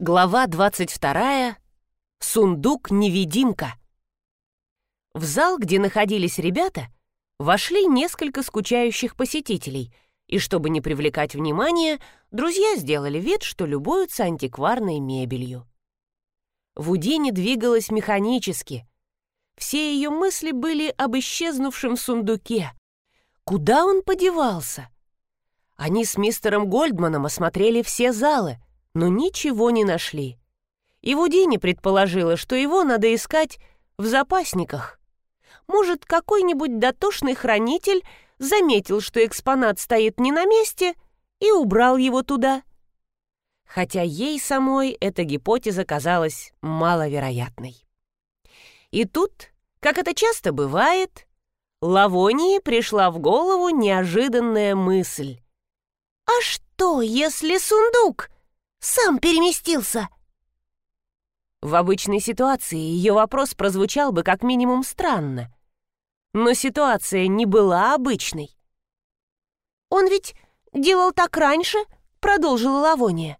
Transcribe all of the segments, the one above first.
Глава 22. Сундук-невидимка. В зал, где находились ребята, вошли несколько скучающих посетителей, и чтобы не привлекать внимания, друзья сделали вид, что любуются антикварной мебелью. Вудине двигалась механически. Все ее мысли были об исчезнувшем сундуке. Куда он подевался? Они с мистером Гольдманом осмотрели все залы, но ничего не нашли. И Вудини предположила, что его надо искать в запасниках. Может, какой-нибудь дотошный хранитель заметил, что экспонат стоит не на месте, и убрал его туда. Хотя ей самой эта гипотеза казалась маловероятной. И тут, как это часто бывает, Лавонии пришла в голову неожиданная мысль. «А что, если сундук сам переместился!» В обычной ситуации ее вопрос прозвучал бы как минимум странно. Но ситуация не была обычной. «Он ведь делал так раньше?» — продолжила Лавония.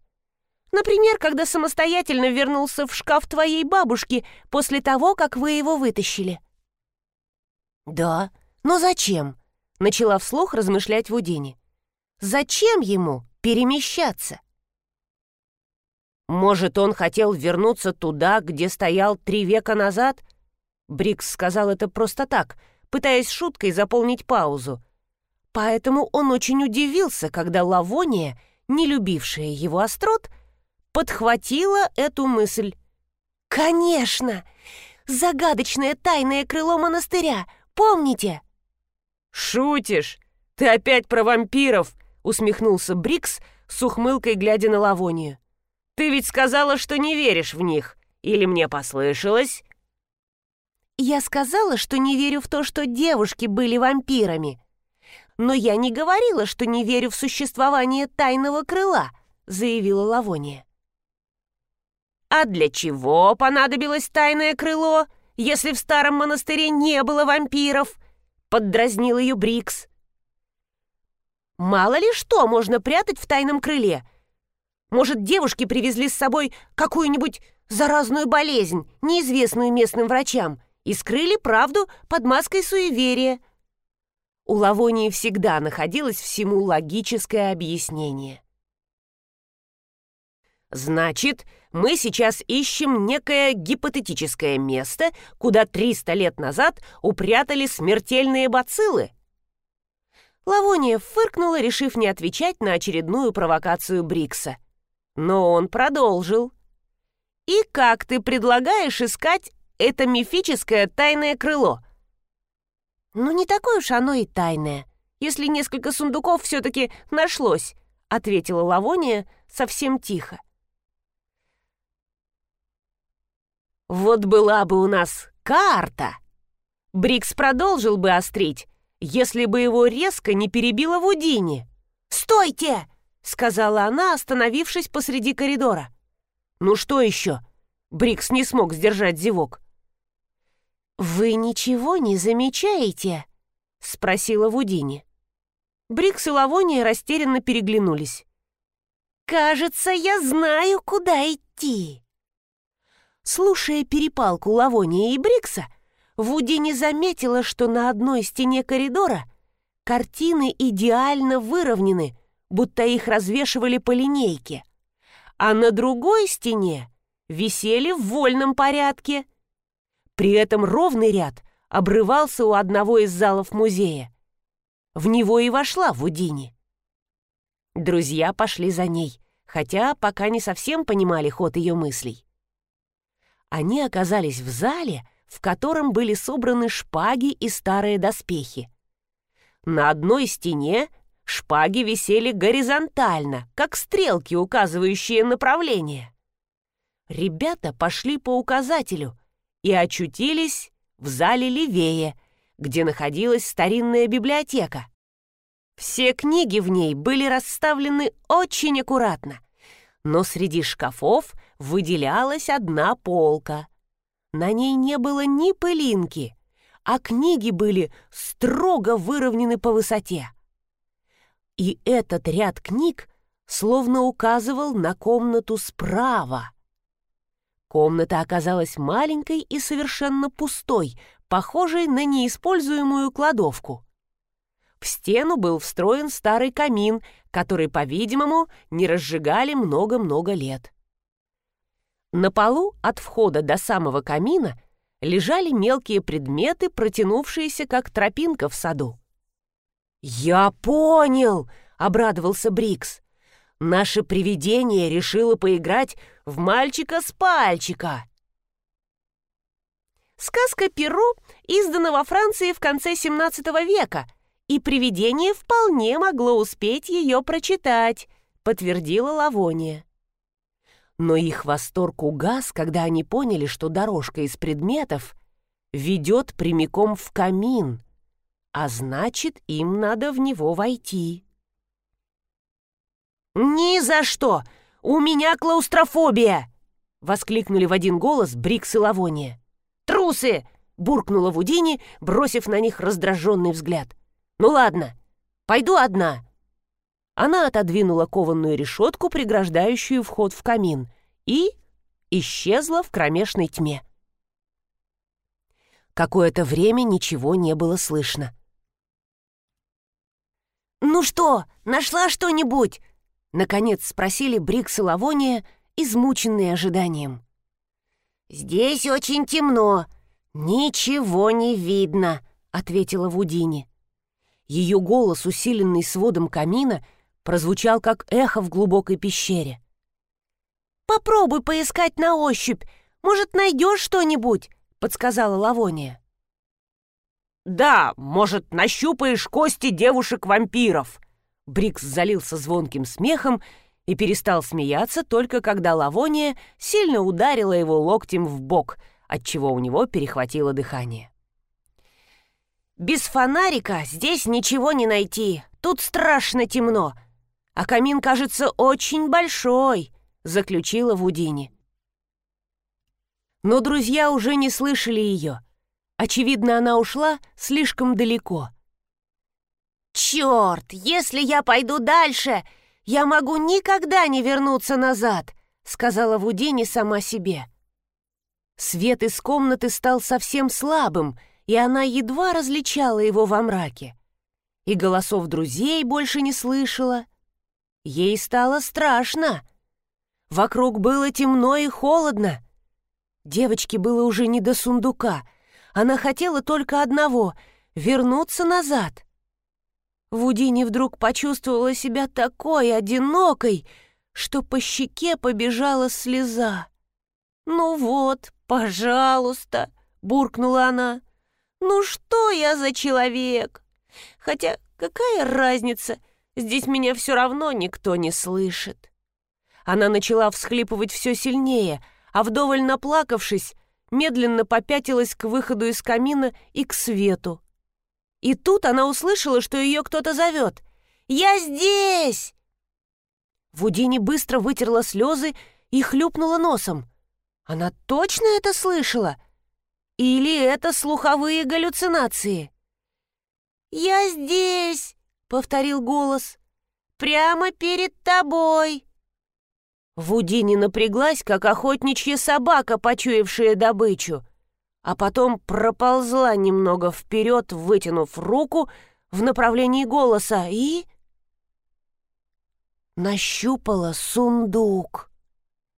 «Например, когда самостоятельно вернулся в шкаф твоей бабушки после того, как вы его вытащили». «Да, но зачем?» — начала вслух размышлять Вудини. «Зачем ему перемещаться?» Может, он хотел вернуться туда, где стоял три века назад? Брикс сказал это просто так, пытаясь шуткой заполнить паузу. Поэтому он очень удивился, когда Лавония, не любившая его острот, подхватила эту мысль. «Конечно! Загадочное тайное крыло монастыря, помните?» «Шутишь? Ты опять про вампиров!» — усмехнулся Брикс с ухмылкой, глядя на Лавонию. Ты ведь сказала, что не веришь в них. Или мне послышалось?» «Я сказала, что не верю в то, что девушки были вампирами. Но я не говорила, что не верю в существование тайного крыла», — заявила Лавония. «А для чего понадобилось тайное крыло, если в старом монастыре не было вампиров?» — поддразнил ее Брикс. «Мало ли что можно прятать в тайном крыле», может, девушки привезли с собой какую-нибудь заразную болезнь, неизвестную местным врачам, и скрыли правду под маской суеверия. У Лавонии всегда находилось всему логическое объяснение. Значит, мы сейчас ищем некое гипотетическое место, куда 300 лет назад упрятали смертельные бациллы. Лавония фыркнула, решив не отвечать на очередную провокацию Брикса. Но он продолжил. «И как ты предлагаешь искать это мифическое тайное крыло?» «Ну, не такое уж оно и тайное, если несколько сундуков все-таки нашлось», ответила Лавония совсем тихо. «Вот была бы у нас карта!» Брикс продолжил бы острить, если бы его резко не перебило Вудини. «Стойте!» Сказала она, остановившись посреди коридора. «Ну что еще?» Брикс не смог сдержать зевок. «Вы ничего не замечаете?» — спросила Вудини. Брикс и Лавония растерянно переглянулись. «Кажется, я знаю, куда идти». Слушая перепалку Лавония и Брикса, Вудини заметила, что на одной стене коридора картины идеально выровнены — будто их развешивали по линейке, а на другой стене висели в вольном порядке. При этом ровный ряд обрывался у одного из залов музея. В него и вошла Вудини. Друзья пошли за ней, хотя пока не совсем понимали ход ее мыслей. Они оказались в зале, в котором были собраны шпаги и старые доспехи. На одной стене Шпаги висели горизонтально, как стрелки, указывающие направление. Ребята пошли по указателю и очутились в зале левее, где находилась старинная библиотека. Все книги в ней были расставлены очень аккуратно, но среди шкафов выделялась одна полка. На ней не было ни пылинки, а книги были строго выровнены по высоте. И этот ряд книг словно указывал на комнату справа. Комната оказалась маленькой и совершенно пустой, похожей на неиспользуемую кладовку. В стену был встроен старый камин, который, по-видимому, не разжигали много-много лет. На полу от входа до самого камина лежали мелкие предметы, протянувшиеся как тропинка в саду. «Я понял!» — обрадовался Брикс. «Наше привидение решило поиграть в мальчика с пальчика!» Сказка «Перо» издана во Франции в конце XVII века, и привидение вполне могло успеть ее прочитать, подтвердила Лавония. Но их восторг угас, когда они поняли, что дорожка из предметов ведет прямиком в камин, а значит, им надо в него войти. «Ни за что! У меня клаустрофобия!» — воскликнули в один голос Брикс и Лавония. «Трусы!» — буркнула Вудини, бросив на них раздраженный взгляд. «Ну ладно, пойду одна». Она отодвинула кованную решетку, преграждающую вход в камин, и исчезла в кромешной тьме. Какое-то время ничего не было слышно. «Ну что, нашла что-нибудь?» Наконец спросили Брикс и Лавония, измученные ожиданием. «Здесь очень темно. Ничего не видно», — ответила Вудини. Ее голос, усиленный сводом камина, прозвучал как эхо в глубокой пещере. «Попробуй поискать на ощупь. Может, найдешь что-нибудь?» — подсказала Лавония. «Да, может, нащупаешь кости девушек-вампиров!» Брикс залился звонким смехом и перестал смеяться только когда Лавония сильно ударила его локтем в бок, отчего у него перехватило дыхание. «Без фонарика здесь ничего не найти, тут страшно темно, а камин кажется очень большой», — заключила Вудини. Но друзья уже не слышали ее — Очевидно, она ушла слишком далеко. «Черт, если я пойду дальше, я могу никогда не вернуться назад», сказала Вудини сама себе. Свет из комнаты стал совсем слабым, и она едва различала его во мраке. И голосов друзей больше не слышала. Ей стало страшно. Вокруг было темно и холодно. Девочке было уже не до сундука — она хотела только одного — вернуться назад. Вудини вдруг почувствовала себя такой одинокой, что по щеке побежала слеза. «Ну вот, пожалуйста», — буркнула она. «Ну что я за человек? Хотя какая разница, здесь меня все равно никто не слышит». Она начала всхлипывать все сильнее, а вдоволь наплакавшись, медленно попятилась к выходу из камина и к свету. И тут она услышала, что ее кто-то зовет. «Я здесь!» Вудини быстро вытерла слезы и хлюпнула носом. Она точно это слышала? Или это слуховые галлюцинации? «Я здесь!» — повторил голос. «Прямо перед тобой!» Вудини напряглась, как охотничья собака, почуявшая добычу, а потом проползла немного вперед, вытянув руку в направлении голоса и... нащупала сундук.